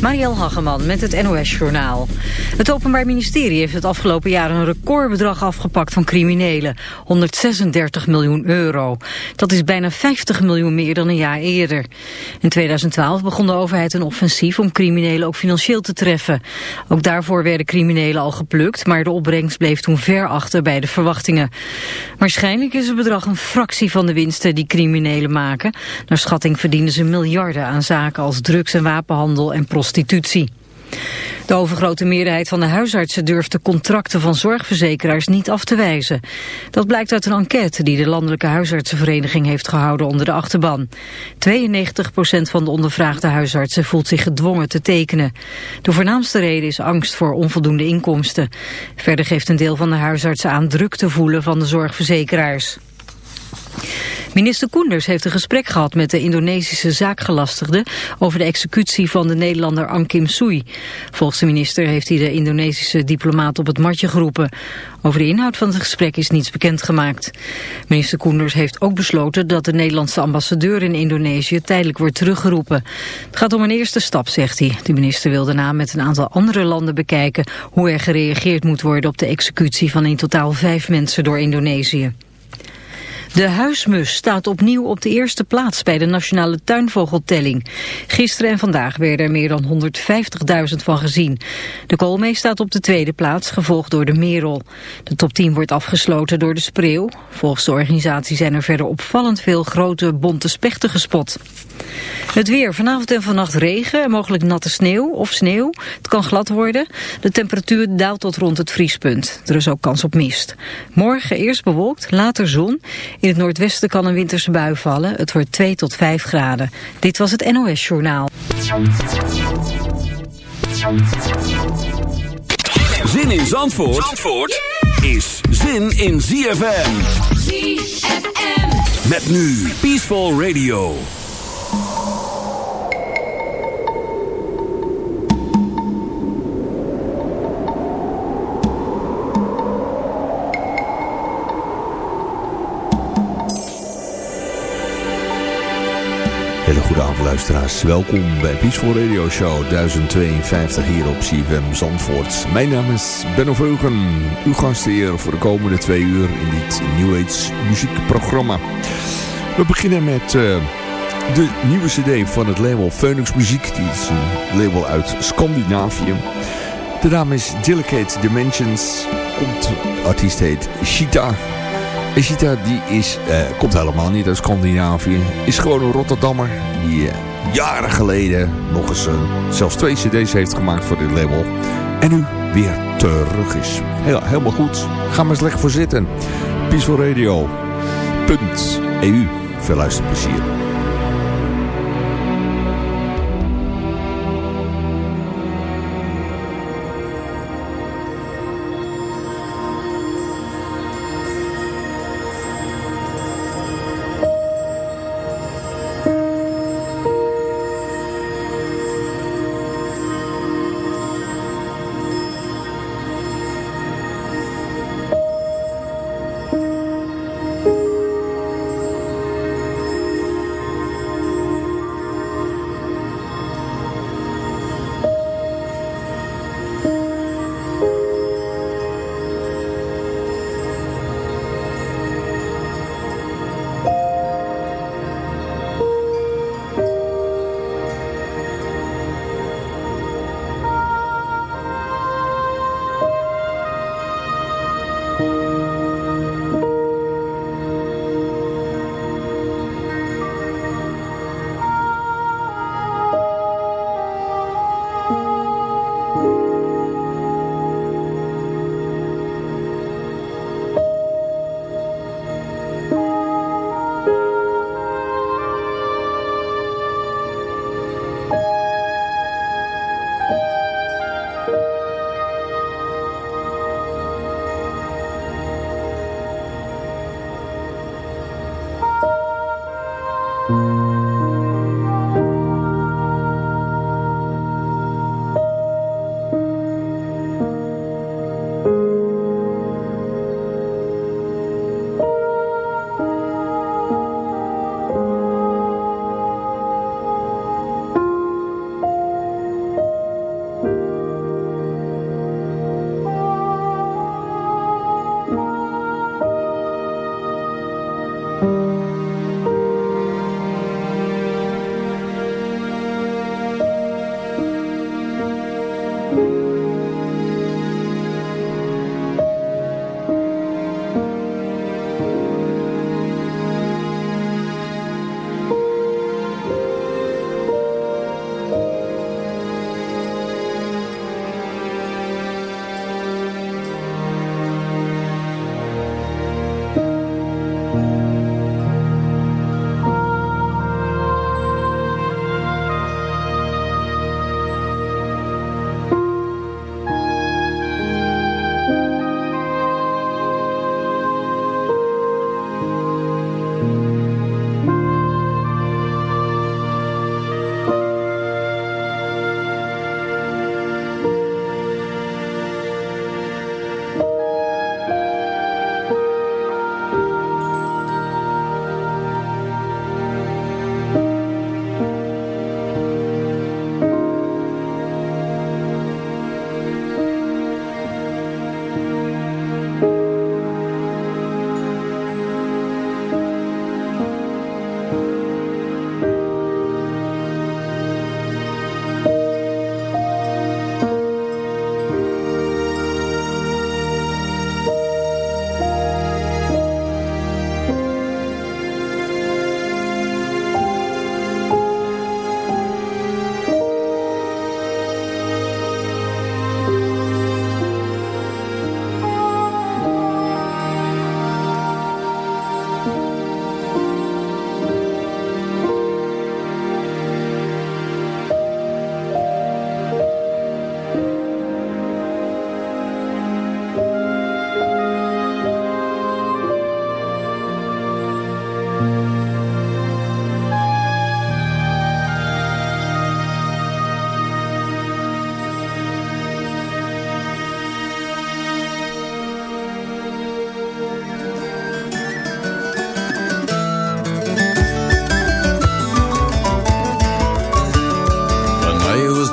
Marielle Hageman met het NOS Journaal. Het Openbaar Ministerie heeft het afgelopen jaar een recordbedrag afgepakt van criminelen. 136 miljoen euro. Dat is bijna 50 miljoen meer dan een jaar eerder. In 2012 begon de overheid een offensief om criminelen ook financieel te treffen. Ook daarvoor werden criminelen al geplukt, maar de opbrengst bleef toen ver achter bij de verwachtingen. Waarschijnlijk is het bedrag een fractie van de winsten die criminelen maken. Naar schatting verdienen ze miljarden aan zaken als drugs- en wapenhandel en prostitutie De overgrote meerderheid van de huisartsen durft de contracten van zorgverzekeraars niet af te wijzen. Dat blijkt uit een enquête die de Landelijke Huisartsenvereniging heeft gehouden onder de achterban. 92% van de ondervraagde huisartsen voelt zich gedwongen te tekenen. De voornaamste reden is angst voor onvoldoende inkomsten. Verder geeft een deel van de huisartsen aan druk te voelen van de zorgverzekeraars. Minister Koenders heeft een gesprek gehad met de Indonesische zaakgelastigde over de executie van de Nederlander Ankim Sui. Volgens de minister heeft hij de Indonesische diplomaat op het matje geroepen. Over de inhoud van het gesprek is niets bekendgemaakt. Minister Koenders heeft ook besloten dat de Nederlandse ambassadeur in Indonesië tijdelijk wordt teruggeroepen. Het gaat om een eerste stap, zegt hij. De minister wil daarna met een aantal andere landen bekijken hoe er gereageerd moet worden op de executie van in totaal vijf mensen door Indonesië. De huismus staat opnieuw op de eerste plaats bij de nationale tuinvogeltelling. Gisteren en vandaag werden er meer dan 150.000 van gezien. De koolmee staat op de tweede plaats, gevolgd door de merel. De top 10 wordt afgesloten door de spreeuw. Volgens de organisatie zijn er verder opvallend veel grote bonte spechten gespot. Het weer, vanavond en vannacht regen en mogelijk natte sneeuw of sneeuw. Het kan glad worden. De temperatuur daalt tot rond het vriespunt. Er is ook kans op mist. Morgen eerst bewolkt, later zon. In het noordwesten kan een winterse bui vallen. Het wordt 2 tot 5 graden. Dit was het NOS Journaal. Zin in Zandvoort, Zandvoort is zin in ZFM. ZFM. Met nu Peaceful Radio. Hele goede avond luisteraars. Welkom bij Peaceful Radio Show 1052 hier op CFM Zandvoort. Mijn naam is Benno Veugen, uw gastheer voor de komende twee uur in dit New Age muziekprogramma. We beginnen met uh, de nieuwe cd van het label Phoenix Muziek. Die is een label uit Scandinavië. De naam is Delicate Dimensions. Komt, de artiest heet Shita. Ishita die is, uh, komt helemaal niet uit Scandinavië. Is gewoon een Rotterdammer. Die uh, jaren geleden nog eens uh, zelfs twee cd's heeft gemaakt voor dit label. En nu weer terug is. Heel, helemaal goed. Ga maar eens lekker voor zitten. Peacefulradio.eu Veel luisterplezier.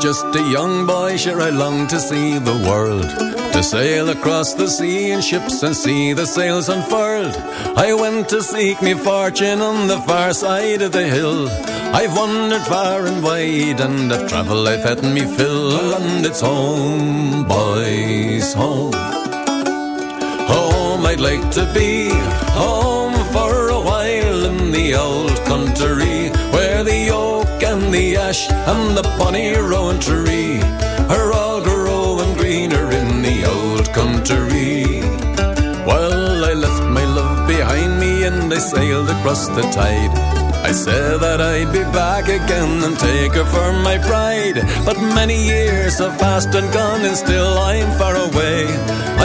Just a young boy, sure I long to see the world. To sail across the sea in ships and see the sails unfurled. I went to seek me fortune on the far side of the hill. I've wandered far and wide, and I've travelled, I've had me fill, and it's home, boys, home. Home I'd like to be, home for a while in the old country, where the oak and the ash and the bonny rowan tree are all growing greener in the old country. Well, I left my love behind me and I sailed across the tide. I said that I'd be back again and take her for my bride. But many years have passed and gone, and still I'm far away.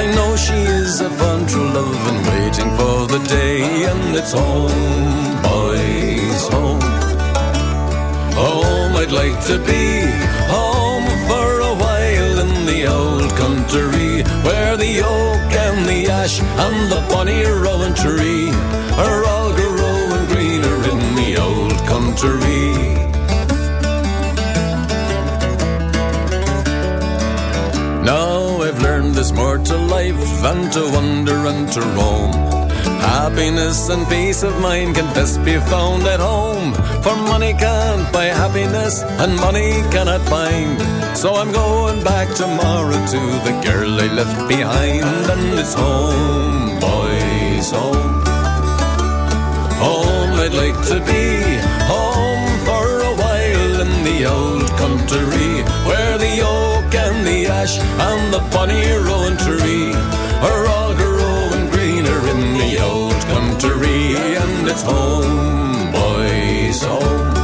I know she is a fond true love and waiting for the day, and it's home, I'd like to be, home for a while in the old country, where the oak and the ash and the bonny rowan tree are all growing greener in the old country. Now I've learned there's more to life than to wander and to roam. Happiness and peace of mind can best be found at home. For money can't buy happiness, and money cannot bind. So I'm going back tomorrow to the girl I left behind, and it's home, boys, home. Home I'd like to be, home for a while in the old country, where the oak and the ash and the bonny rowan tree it's home, boys, home.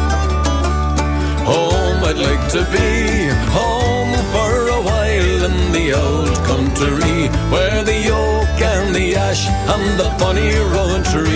Home I'd like to be, home for a while in the old country, where the oak and the ash and the bonny rowan tree